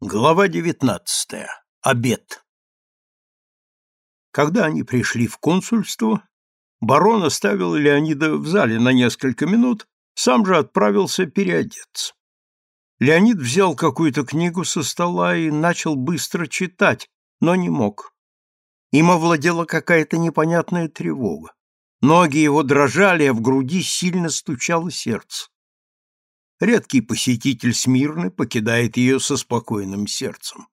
Глава девятнадцатая. Обед. Когда они пришли в консульство, барон оставил Леонида в зале на несколько минут, сам же отправился переодеться. Леонид взял какую-то книгу со стола и начал быстро читать, но не мог. Им овладела какая-то непонятная тревога. Ноги его дрожали, а в груди сильно стучало сердце. Редкий посетитель Смирны покидает ее со спокойным сердцем.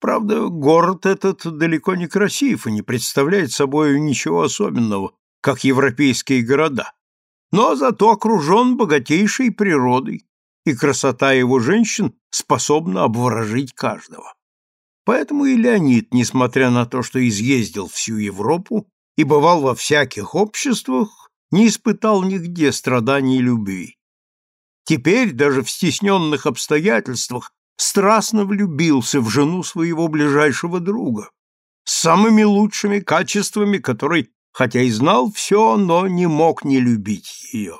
Правда, город этот далеко не красив и не представляет собой ничего особенного, как европейские города. Но зато окружен богатейшей природой, и красота его женщин способна обворожить каждого. Поэтому и Леонид, несмотря на то, что изъездил всю Европу и бывал во всяких обществах, не испытал нигде страданий любви. Теперь, даже в стесненных обстоятельствах, страстно влюбился в жену своего ближайшего друга, с самыми лучшими качествами которой, хотя и знал все, но не мог не любить ее.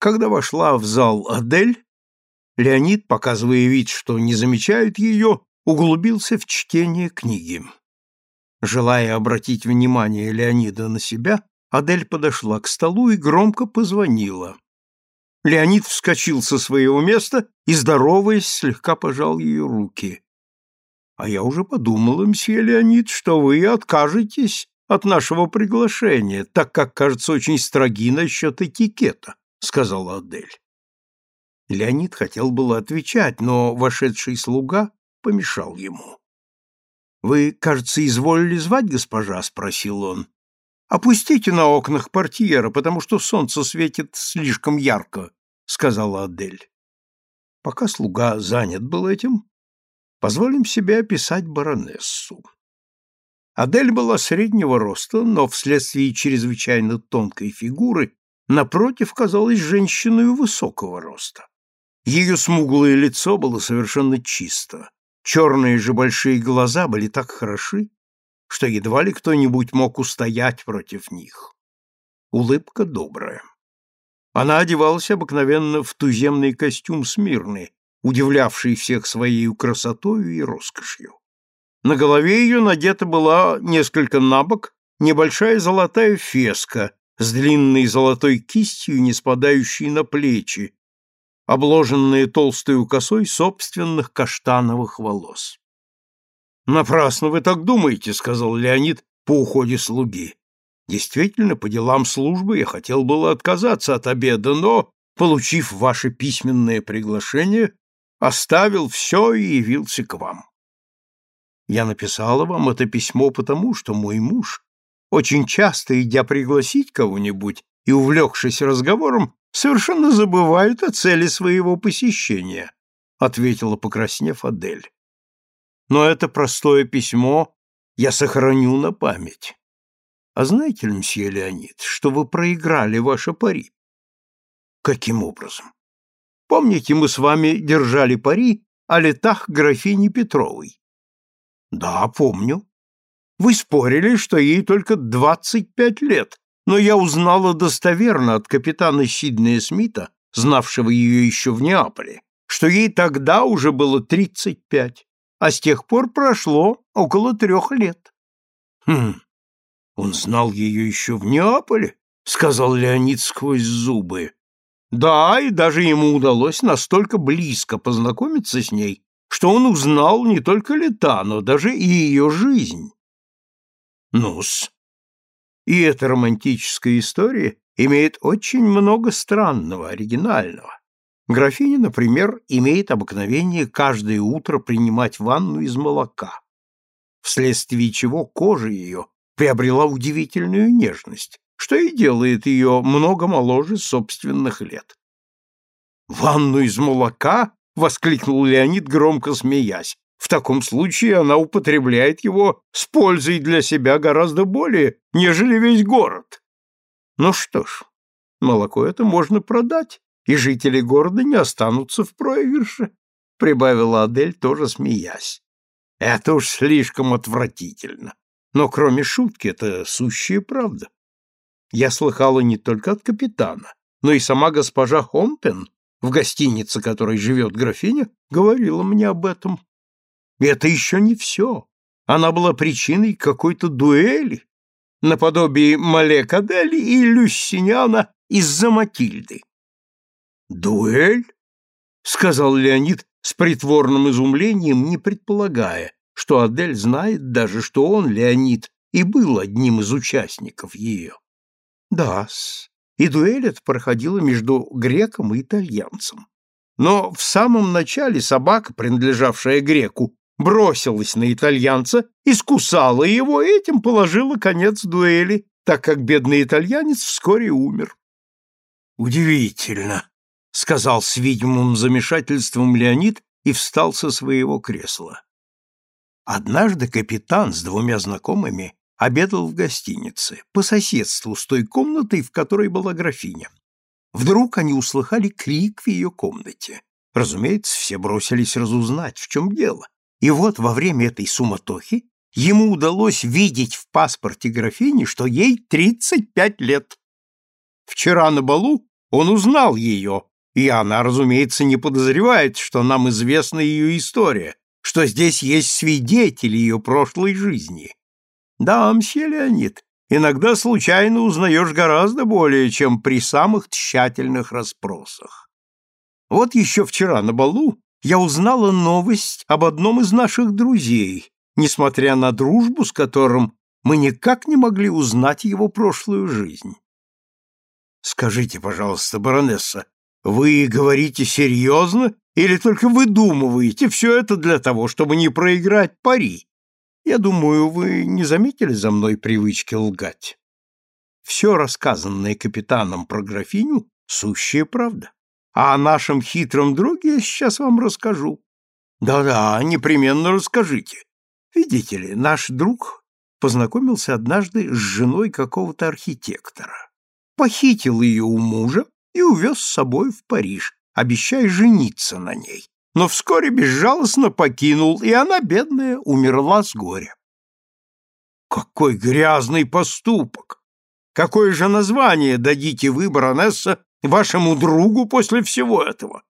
Когда вошла в зал Адель, Леонид, показывая вид, что не замечает ее, углубился в чтение книги. Желая обратить внимание Леонида на себя, Адель подошла к столу и громко позвонила. Леонид вскочил со своего места и, здороваясь, слегка пожал ее руки. — А я уже подумала, мсье Леонид, что вы откажетесь от нашего приглашения, так как, кажется, очень строги насчет этикета, — сказала Адель. Леонид хотел было отвечать, но вошедший слуга помешал ему. — Вы, кажется, изволили звать госпожа? — спросил он. Опустите на окнах портьера, потому что солнце светит слишком ярко, сказала Адель. Пока слуга занят был этим, позволим себе описать баронессу. Адель была среднего роста, но вследствие чрезвычайно тонкой фигуры напротив казалась женщиной высокого роста. Ее смуглое лицо было совершенно чисто, черные же большие глаза были так хороши, что едва ли кто-нибудь мог устоять против них. Улыбка добрая. Она одевалась обыкновенно в туземный костюм смирный, удивлявший всех своей красотою и роскошью. На голове ее надета была несколько набок небольшая золотая феска с длинной золотой кистью, не спадающей на плечи, обложенная толстой косой собственных каштановых волос. Напрасно вы так думаете, сказал Леонид по уходе слуги. Действительно, по делам службы я хотел было отказаться от обеда, но, получив ваше письменное приглашение, оставил все и явился к вам. Я написала вам это письмо потому, что мой муж, очень часто идя пригласить кого-нибудь и увлекшись разговором, совершенно забывает о цели своего посещения, ответила, покраснев Адель но это простое письмо я сохраню на память. А знаете ли, мсье Леонид, что вы проиграли ваше пари? Каким образом? Помните, мы с вами держали пари о летах графини Петровой? Да, помню. Вы спорили, что ей только двадцать пять лет, но я узнала достоверно от капитана Сиднея Смита, знавшего ее еще в Неаполе, что ей тогда уже было тридцать пять а с тех пор прошло около трех лет. — Хм, он знал ее еще в Неаполе, — сказал Леонид сквозь зубы. — Да, и даже ему удалось настолько близко познакомиться с ней, что он узнал не только лета, но даже и ее жизнь. Ну-с. И эта романтическая история имеет очень много странного, оригинального. Графиня, например, имеет обыкновение каждое утро принимать ванну из молока, вследствие чего кожа ее приобрела удивительную нежность, что и делает ее много моложе собственных лет. «Ванну из молока?» — воскликнул Леонид, громко смеясь. «В таком случае она употребляет его с пользой для себя гораздо более, нежели весь город». «Ну что ж, молоко это можно продать и жители города не останутся в проигрыше, — прибавила Адель, тоже смеясь. Это уж слишком отвратительно. Но кроме шутки, это сущая правда. Я слыхала не только от капитана, но и сама госпожа Хомпен, в гостинице которой живет графиня, говорила мне об этом. Это еще не все. Она была причиной какой-то дуэли, наподобие Малек Адели и Люссиняна из-за Матильды. «Дуэль?» — сказал Леонид с притворным изумлением, не предполагая, что Адель знает даже, что он, Леонид, и был одним из участников ее. Да-с, и дуэль эта проходила между греком и итальянцем. Но в самом начале собака, принадлежавшая греку, бросилась на итальянца, искусала его и этим положила конец дуэли, так как бедный итальянец вскоре умер. «Удивительно», — сказал с видимым замешательством Леонид и встал со своего кресла. Однажды капитан с двумя знакомыми обедал в гостинице, по соседству с той комнатой, в которой была графиня. Вдруг они услыхали крик в ее комнате. Разумеется, все бросились разузнать, в чем дело. И вот во время этой суматохи ему удалось видеть в паспорте графини, что ей 35 лет. Вчера на балу он узнал ее, и она, разумеется, не подозревает, что нам известна ее история, что здесь есть свидетели ее прошлой жизни. Да, мсье Леонид, иногда случайно узнаешь гораздо более, чем при самых тщательных расспросах. Вот еще вчера на балу я узнала новость об одном из наших друзей, несмотря на дружбу, с которым мы никак не могли узнать его прошлую жизнь. Скажите, пожалуйста, баронесса, вы говорите серьезно или только выдумываете все это для того, чтобы не проиграть пари? Я думаю, вы не заметили за мной привычки лгать. Все рассказанное капитаном про графиню — сущая правда. А о нашем хитром друге я сейчас вам расскажу. Да-да, непременно расскажите. Видите ли, наш друг познакомился однажды с женой какого-то архитектора, похитил ее у мужа и увез с собой в Париж, обещая жениться на ней. Но вскоре безжалостно покинул, и она, бедная, умерла с горя. Какой грязный поступок! Какое же название дадите вы, баронесса, вашему другу после всего этого?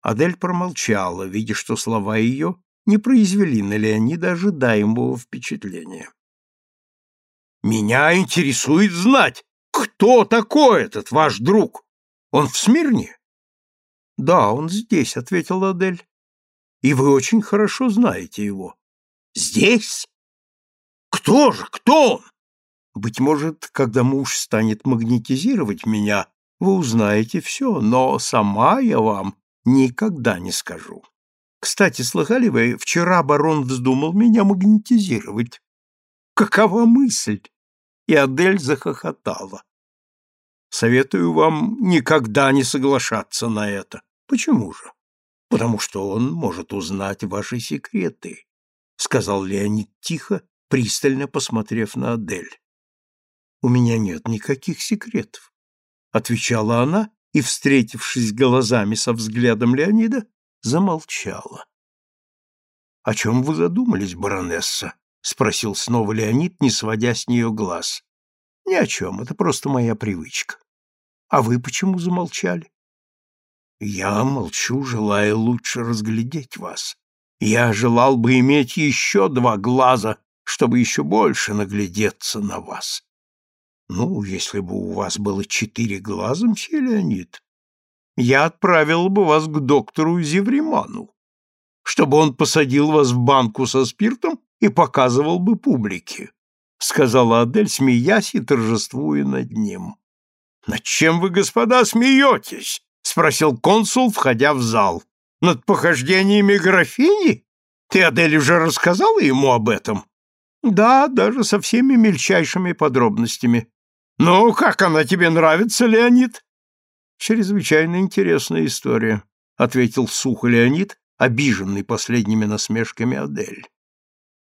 Адель промолчала, видя, что слова ее не произвели на Леонида ожидаемого впечатления. «Меня интересует знать, кто такой этот ваш друг? Он в Смирне?» «Да, он здесь», — ответила Адель. «И вы очень хорошо знаете его». «Здесь? Кто же? Кто он?» «Быть может, когда муж станет магнетизировать меня, вы узнаете все, но сама я вам никогда не скажу. Кстати, слыхали вы, вчера барон вздумал меня магнетизировать. Какова мысль? И Адель захохотала. Советую вам никогда не соглашаться на это. Почему же? Потому что он может узнать ваши секреты, сказал Леонид тихо, пристально посмотрев на Адель. У меня нет никаких секретов, отвечала она и, встретившись глазами со взглядом Леонида, замолчала. О чем вы задумались, баронесса? спросил снова Леонид, не сводя с нее глаз. Ни о чем, это просто моя привычка. А вы почему замолчали? Я молчу, желая лучше разглядеть вас. Я желал бы иметь еще два глаза, чтобы еще больше наглядеться на вас. Ну, если бы у вас было четыре глаза, мсье Леонид, я отправил бы вас к доктору Зевриману, чтобы он посадил вас в банку со спиртом и показывал бы публике, — сказала Адель, смеясь и торжествуя над ним. — Над чем вы, господа, смеетесь? — спросил консул, входя в зал. — Над похождениями графини? Ты, Адель, уже рассказала ему об этом? — Да, даже со всеми мельчайшими подробностями. — Ну, как она тебе нравится, Леонид? — Чрезвычайно интересная история, — ответил сухо Леонид, обиженный последними насмешками Адель. —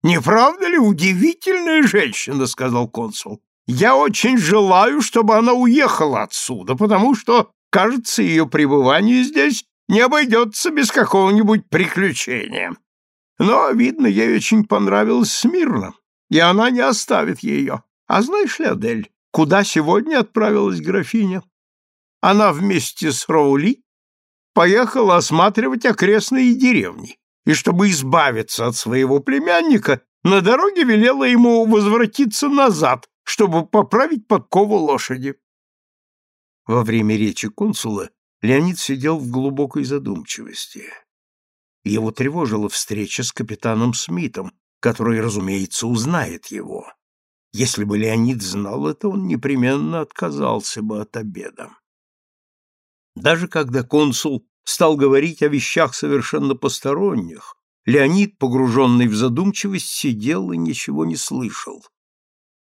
Не правда ли удивительная женщина, — сказал консул. — Я очень желаю, чтобы она уехала отсюда, потому что Кажется, ее пребывание здесь не обойдется без какого-нибудь приключения. Но, видно, ей очень понравилось Смирно, и она не оставит ее. А знаешь ли, Адель, куда сегодня отправилась графиня? Она вместе с Роули поехала осматривать окрестные деревни и чтобы избавиться от своего племянника, на дороге велела ему возвратиться назад, чтобы поправить подкову лошади. Во время речи консула Леонид сидел в глубокой задумчивости. Его тревожила встреча с капитаном Смитом, который, разумеется, узнает его. Если бы Леонид знал это, он непременно отказался бы от обеда. Даже когда консул стал говорить о вещах совершенно посторонних, Леонид, погруженный в задумчивость, сидел и ничего не слышал.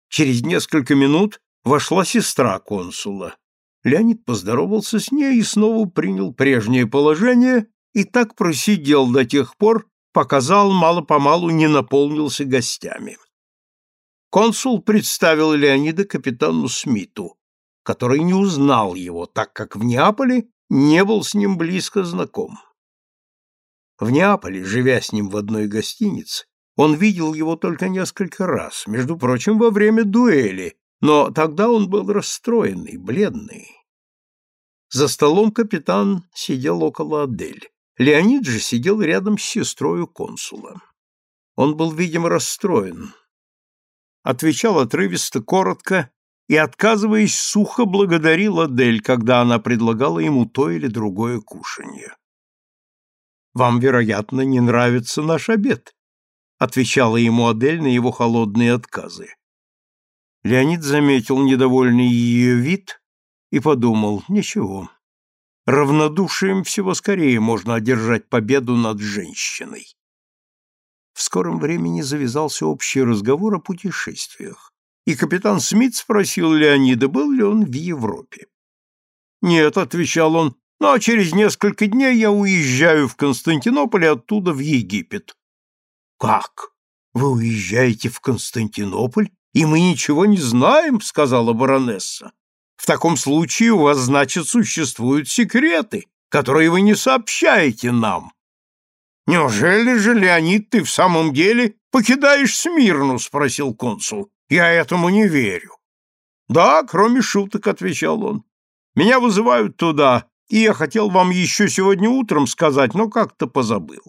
Через несколько минут вошла сестра консула. Леонид поздоровался с ней и снова принял прежнее положение и так просидел до тех пор, пока зал мало-помалу не наполнился гостями. Консул представил Леонида капитану Смиту, который не узнал его, так как в Неаполе не был с ним близко знаком. В Неаполе, живя с ним в одной гостинице, он видел его только несколько раз, между прочим, во время дуэли, но тогда он был расстроенный, бледный. За столом капитан сидел около Адель. Леонид же сидел рядом с сестрой консула. Он был, видимо, расстроен. Отвечал отрывисто, коротко и, отказываясь, сухо благодарил Адель, когда она предлагала ему то или другое кушанье. Вам, вероятно, не нравится наш обед, отвечала ему Адель на его холодные отказы. Леонид заметил недовольный ее вид и подумал: ничего. Равнодушием всего скорее можно одержать победу над женщиной. В скором времени завязался общий разговор о путешествиях, и капитан Смит спросил Леонида, был ли он в Европе. «Нет», — отвечал он, но через несколько дней я уезжаю в Константинополь и оттуда в Египет. Как? Вы уезжаете в Константинополь, и мы ничего не знаем, сказала баронесса. В таком случае у вас, значит, существуют секреты, которые вы не сообщаете нам. Неужели же, Леонид, ты в самом деле покидаешь Смирну, спросил консул. Я этому не верю. Да, кроме шуток, отвечал он. Меня вызывают туда, и я хотел вам еще сегодня утром сказать, но как-то позабыл.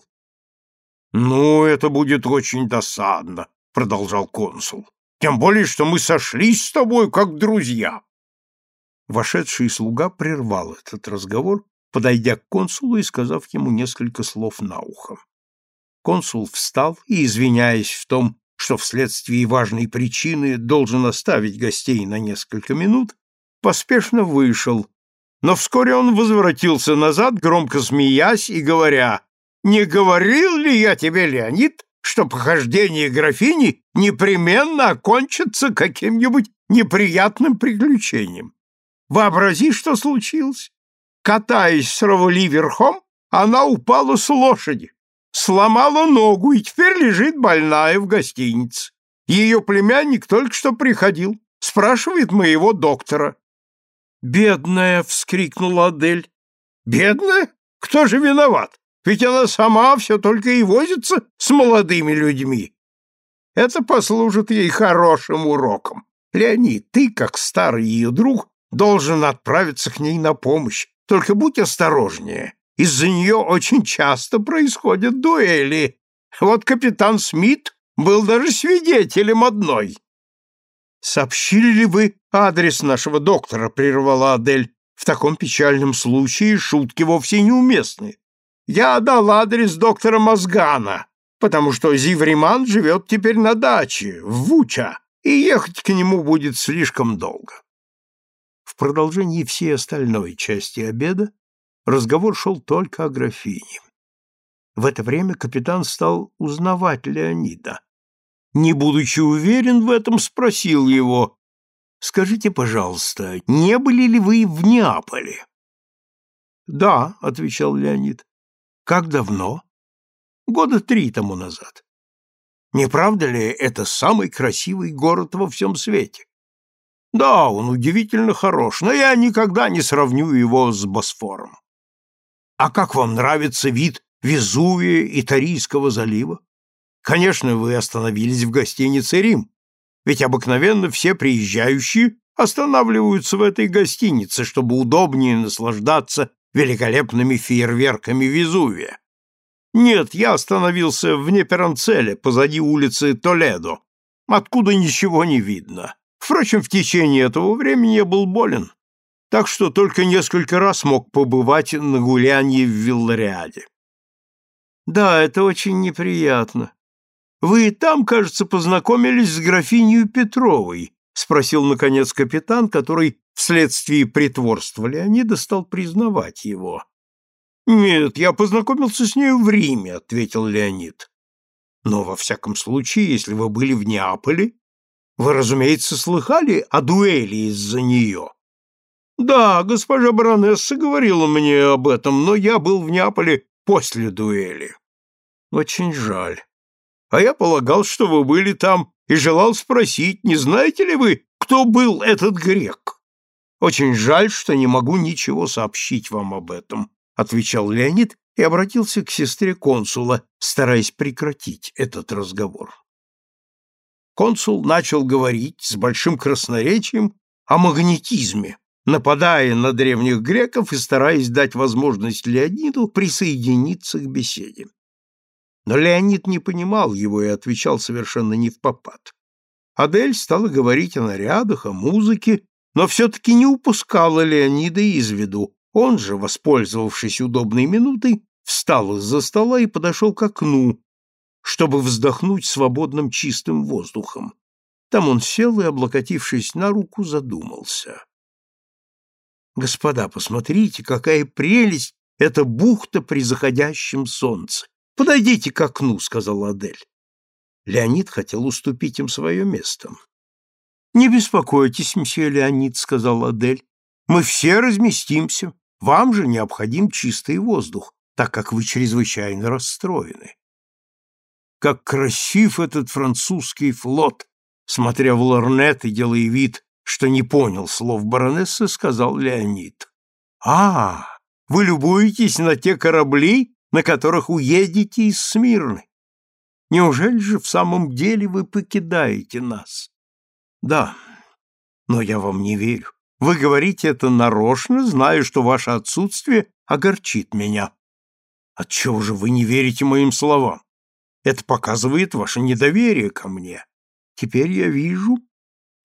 Ну, это будет очень досадно, продолжал консул. Тем более, что мы сошлись с тобой как друзья. Вошедший слуга прервал этот разговор, подойдя к консулу и сказав ему несколько слов на ухо. Консул встал и, извиняясь в том, что вследствие важной причины должен оставить гостей на несколько минут, поспешно вышел, но вскоре он возвратился назад, громко смеясь и говоря, «Не говорил ли я тебе, Леонид, что похождение графини непременно окончится каким-нибудь неприятным приключением? Вообрази, что случилось. Катаясь с Равули верхом, она упала с лошади, сломала ногу и теперь лежит больная в гостинице. Ее племянник только что приходил, спрашивает моего доктора. «Бедная!» — вскрикнула Адель. «Бедная? Кто же виноват? Ведь она сама все только и возится с молодыми людьми. Это послужит ей хорошим уроком. Леонид, ты, как старый ее друг, должен отправиться к ней на помощь. Только будь осторожнее. Из-за нее очень часто происходят дуэли. Вот капитан Смит был даже свидетелем одной. «Сообщили ли вы адрес нашего доктора?» — прервала Адель. «В таком печальном случае шутки вовсе неуместны. Я дал адрес доктора Мозгана, потому что Зивриман живет теперь на даче, в Вуча, и ехать к нему будет слишком долго». В продолжении всей остальной части обеда разговор шел только о графине. В это время капитан стал узнавать Леонида не будучи уверен в этом, спросил его, «Скажите, пожалуйста, не были ли вы в Неаполе?» «Да», — отвечал Леонид. «Как давно?» «Года три тому назад». «Не правда ли это самый красивый город во всем свете?» «Да, он удивительно хорош, но я никогда не сравню его с Босфором». «А как вам нравится вид Везувия и Тарийского залива?» Конечно, вы остановились в гостинице «Рим», ведь обыкновенно все приезжающие останавливаются в этой гостинице, чтобы удобнее наслаждаться великолепными фейерверками Везувия. Нет, я остановился вне Перанцеля, позади улицы Толедо, откуда ничего не видно. Впрочем, в течение этого времени я был болен, так что только несколько раз мог побывать на гулянье в Виллариаде. Да, это очень неприятно. Вы и там, кажется, познакомились с графиней Петровой, спросил наконец капитан, который вследствие притворства Леонида стал признавать его. Нет, я познакомился с нею в Риме, ответил Леонид. Но во всяком случае, если вы были в Неаполе, вы, разумеется, слыхали о дуэли из-за нее. Да, госпожа баронесса говорила мне об этом, но я был в Неаполе после дуэли. Очень жаль. А я полагал, что вы были там и желал спросить, не знаете ли вы, кто был этот грек? Очень жаль, что не могу ничего сообщить вам об этом, отвечал Леонид и обратился к сестре консула, стараясь прекратить этот разговор. Консул начал говорить с большим красноречием о магнетизме, нападая на древних греков и стараясь дать возможность Леониду присоединиться к беседе. Но Леонид не понимал его и отвечал совершенно не в попад. Адель стала говорить о нарядах, о музыке, но все-таки не упускала Леонида из виду. Он же, воспользовавшись удобной минутой, встал из-за стола и подошел к окну, чтобы вздохнуть свободным чистым воздухом. Там он сел и, облокотившись на руку, задумался. «Господа, посмотрите, какая прелесть эта бухта при заходящем солнце! Подойдите к окну, сказал Адель. Леонид хотел уступить им свое место. Не беспокойтесь, мсье Леонид, сказал Адель. Мы все разместимся. Вам же необходим чистый воздух, так как вы чрезвычайно расстроены. Как красив этот французский флот, смотря в лорнет и делая вид, что не понял слов баронессы, сказал Леонид. А, вы любуетесь на те корабли, на которых уедете из Смирны. Неужели же в самом деле вы покидаете нас? Да, но я вам не верю. Вы говорите это нарочно, зная, что ваше отсутствие огорчит меня. Отчего же вы не верите моим словам? Это показывает ваше недоверие ко мне. Теперь я вижу,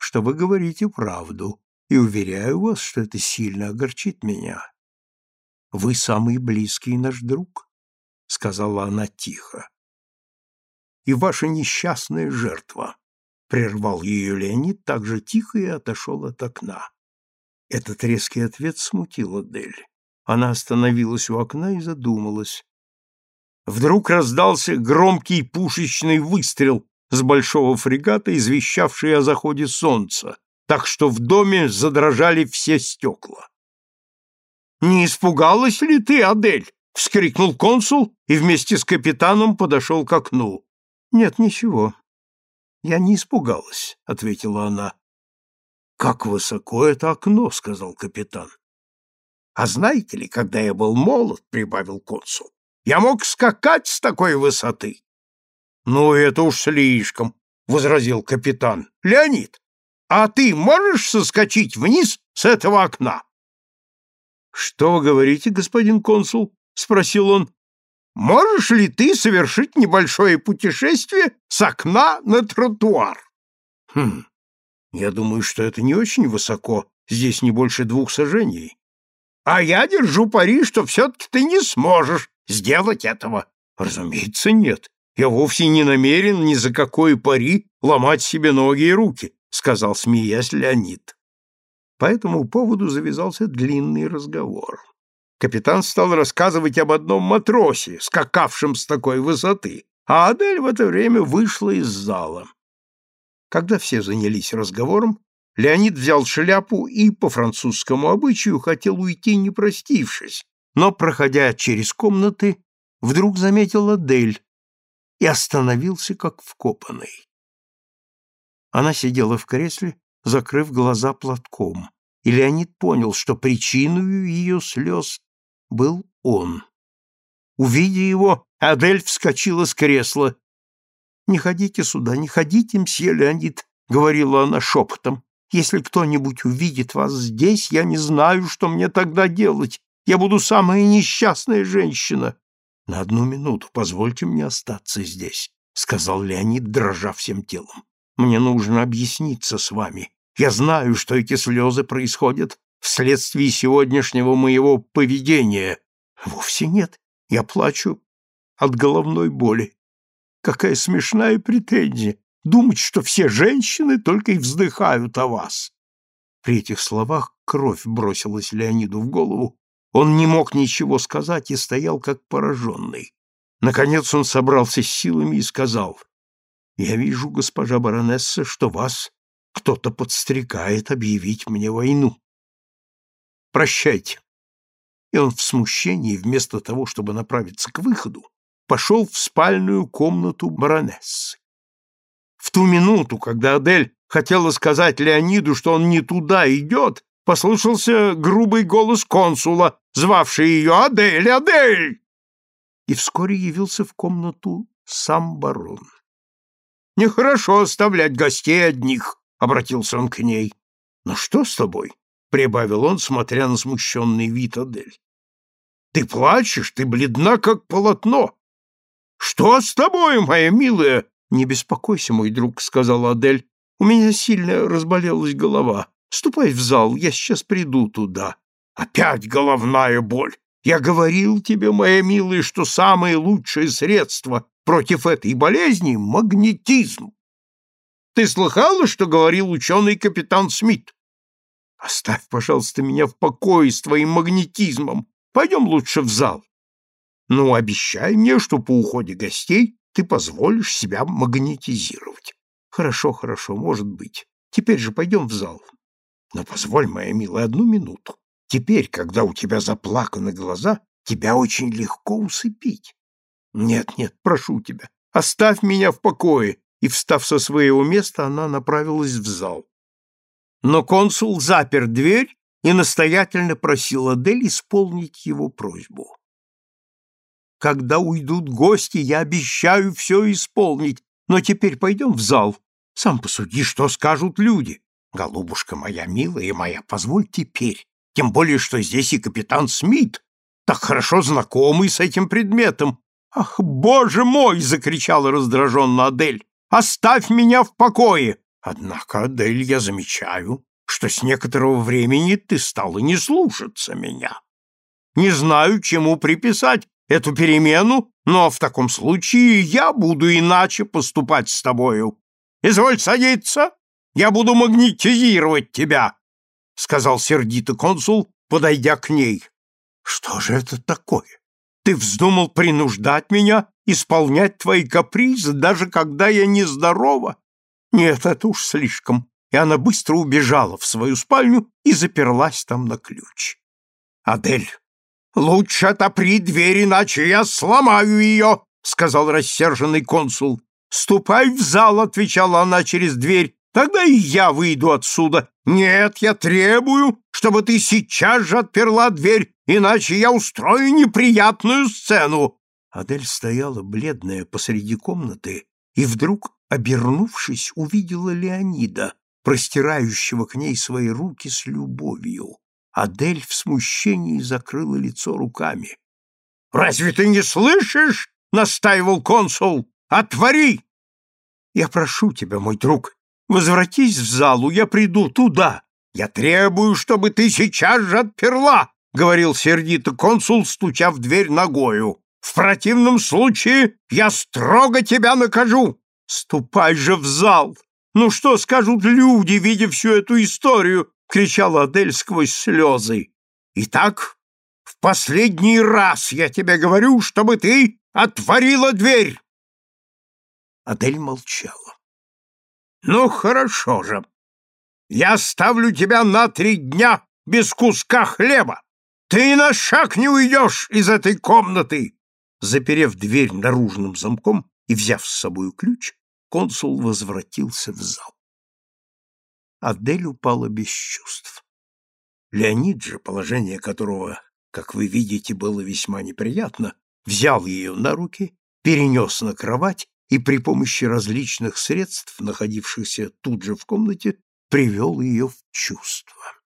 что вы говорите правду, и уверяю вас, что это сильно огорчит меня. Вы самый близкий наш друг сказала она тихо. И ваша несчастная жертва, прервал ее Леонид так же тихо и отошел от окна. Этот резкий ответ смутил Адель. Она остановилась у окна и задумалась. Вдруг раздался громкий пушечный выстрел с большого фрегата, извещавший о заходе солнца, так что в доме задрожали все стекла. «Не испугалась ли ты, Адель?» — вскрикнул консул и вместе с капитаном подошел к окну. — Нет, ничего. — Я не испугалась, — ответила она. — Как высоко это окно, — сказал капитан. — А знаете ли, когда я был молод, — прибавил консул, — я мог скакать с такой высоты. — Ну, это уж слишком, — возразил капитан. — Леонид, а ты можешь соскочить вниз с этого окна? — Что вы говорите, господин консул? — спросил он. «Можешь ли ты совершить небольшое путешествие с окна на тротуар?» «Хм, я думаю, что это не очень высоко, здесь не больше двух сажений. А я держу пари, что все-таки ты не сможешь сделать этого». «Разумеется, нет. Я вовсе не намерен ни за какое пари ломать себе ноги и руки», — сказал, смеясь Леонид. По этому поводу завязался длинный разговор капитан стал рассказывать об одном матросе, скакавшем с такой высоты, а Адель в это время вышла из зала. Когда все занялись разговором, Леонид взял шляпу и, по французскому обычаю, хотел уйти, не простившись, но, проходя через комнаты, вдруг заметил Адель и остановился, как вкопанный. Она сидела в кресле, закрыв глаза платком, и Леонид понял, что причиной ее слез был он. Увидя его, Адель вскочила с кресла. «Не ходите сюда, не ходите, мсье Леонид», — говорила она шепотом. «Если кто-нибудь увидит вас здесь, я не знаю, что мне тогда делать. Я буду самая несчастная женщина». На одну минуту позвольте мне остаться здесь, сказал Леонид, дрожа всем телом. Мне нужно объясниться с вами. Я знаю, что эти слезы происходят вследствие сегодняшнего моего поведения. Вовсе нет. Я плачу от головной боли. Какая смешная претензия думать, что все женщины только и вздыхают о вас. При этих словах кровь бросилась Леониду в голову. Он не мог ничего сказать и стоял как пораженный. Наконец он собрался с силами и сказал, «Я вижу, госпожа баронесса, что вас кто-то подстрекает объявить мне войну. Прощайте». И он в смущении, вместо того, чтобы направиться к выходу, пошел в спальную комнату баронессы. В ту минуту, когда Адель хотела сказать Леониду, что он не туда идет, послышался грубый голос консула, звавший ее «Адель! Адель!» И вскоре явился в комнату сам барон. «Нехорошо оставлять гостей одних», — обратился он к ней. «Ну что с тобой?» — прибавил он, смотря на смущенный вид Адель. «Ты плачешь, ты бледна, как полотно. Что с тобой, моя милая?» «Не беспокойся, мой друг», — сказала Адель. «У меня сильно разболелась голова. Ступай в зал, я сейчас приду туда». «Опять головная боль! Я говорил тебе, моя милая, что самое лучшее средство против этой болезни — магнетизм. Ты слыхала, что говорил ученый капитан Смит? Оставь, пожалуйста, меня в покое с твоим магнетизмом. Пойдем лучше в зал. Ну, обещай мне, что по уходе гостей ты позволишь себя магнетизировать. Хорошо, хорошо, может быть. Теперь же пойдем в зал. Но позволь, моя милая, одну минуту. Теперь, когда у тебя заплаканы глаза, тебя очень легко усыпить. Нет, нет, прошу тебя, оставь меня в покое. И, встав со своего места, она направилась в зал. Но консул запер дверь и настоятельно просил Адель исполнить его просьбу. Когда уйдут гости, я обещаю все исполнить. Но теперь пойдем в зал. Сам посуди, что скажут люди. Голубушка моя милая и моя, позволь теперь. Тем более, что здесь и капитан Смит, так хорошо знакомый с этим предметом. Ах, боже мой! — закричала раздраженно Адель. Оставь меня в покое! Однако, Адель, я замечаю, что с некоторого времени ты стала не слушаться меня. Не знаю, чему приписать эту перемену, но в таком случае я буду иначе поступать с тобою. Изволь садиться, я буду магнетизировать тебя, — сказал сердито консул, подойдя к ней. Что же это такое? Ты вздумал принуждать меня исполнять твои капризы, даже когда я нездорова? Нет, это уж слишком. И она быстро убежала в свою спальню и заперлась там на ключ. Адель, «Лучше отопри дверь, иначе я сломаю ее», — сказал рассерженный консул. «Ступай в зал», — отвечала она через дверь, — «тогда и я выйду отсюда». «Нет, я требую, чтобы ты сейчас же отперла дверь, иначе я устрою неприятную сцену». Адель стояла бледная посреди комнаты и вдруг, обернувшись, увидела Леонида, простирающего к ней свои руки с любовью. Адель в смущении закрыла лицо руками. «Разве ты не слышишь?» — настаивал консул. «Отвори!» «Я прошу тебя, мой друг, возвратись в залу, я приду туда. Я требую, чтобы ты сейчас же отперла!» — говорил сердито консул, стуча в дверь ногою. «В противном случае я строго тебя накажу!» «Ступай же в зал! Ну что скажут люди, видя всю эту историю? кричала Адель сквозь слезы. «Итак, в последний раз я тебе говорю, чтобы ты отворила дверь!» Адель молчала. «Ну, хорошо же. Я ставлю тебя на три дня без куска хлеба. Ты на шаг не уйдешь из этой комнаты!» Заперев дверь наружным замком и взяв с собой ключ, консул возвратился в зал. Адель упала без чувств. Леонид же, положение которого, как вы видите, было весьма неприятно, взял ее на руки, перенес на кровать и при помощи различных средств, находившихся тут же в комнате, привел ее в чувство.